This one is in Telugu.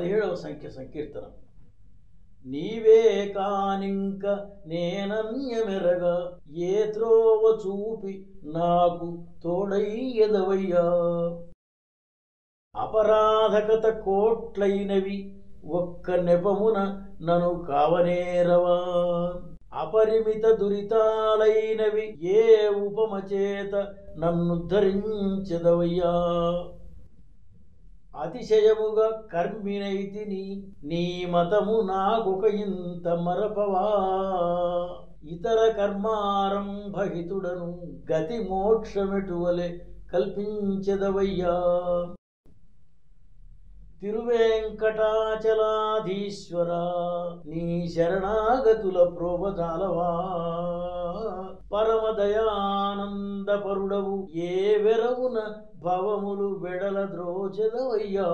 పదిహేడవ సంఖ్య సంకీర్తన. నీవే కానింక నేనన్యమెరగా ఏ త్రోవ చూపి నాకు తోడయ్యదవయ్యా. అపరాధకత కోట్లైనవి ఒక్క నెపమున నను కావనేరవా. అపరిమిత దురితాలైనవి ఏ ఉపమచేత నన్ను ధరించదవయ్యా. అతిశయముగా కర్మినైతి నీ మతము నాకొక ఇంత మరపవా. ఇతర కర్మారంభహితుడను గతి మోక్షమెటువలె కల్పించదవయ్యా. తిరువేంకటాచలాధీశ్వర నీ శరణాగతుల ప్రోభజాలవా పరమదయానందపరుడవు ఏ వెరవున భవములు వెడల ద్రోచదవయ్యా